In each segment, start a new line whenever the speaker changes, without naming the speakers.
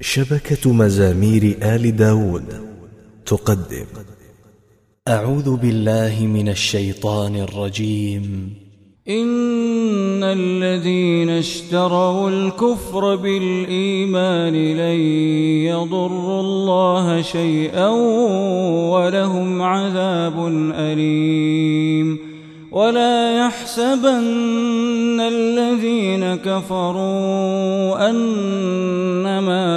شبكة مزامير آل داود تقدم.
أعوذ بالله من الشيطان الرجيم.
إن الذين اشتروا الكفر بالإيمان لن يضروا الله شيئا ولهم عذاب أليم. ولا يحسبن الذين كفروا أن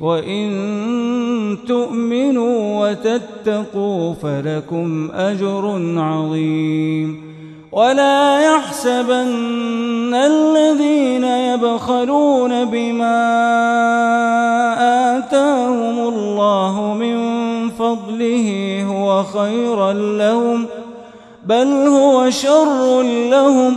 وَإِن تُؤْمِنُوا وَتَتَّقُوا فَلَكُمْ أَجْرٌ عَظِيمٌ ولا يحسبن الذين يبخلون بما آتاهم الله من فضله هو خيرا لهم بل هو شر لهم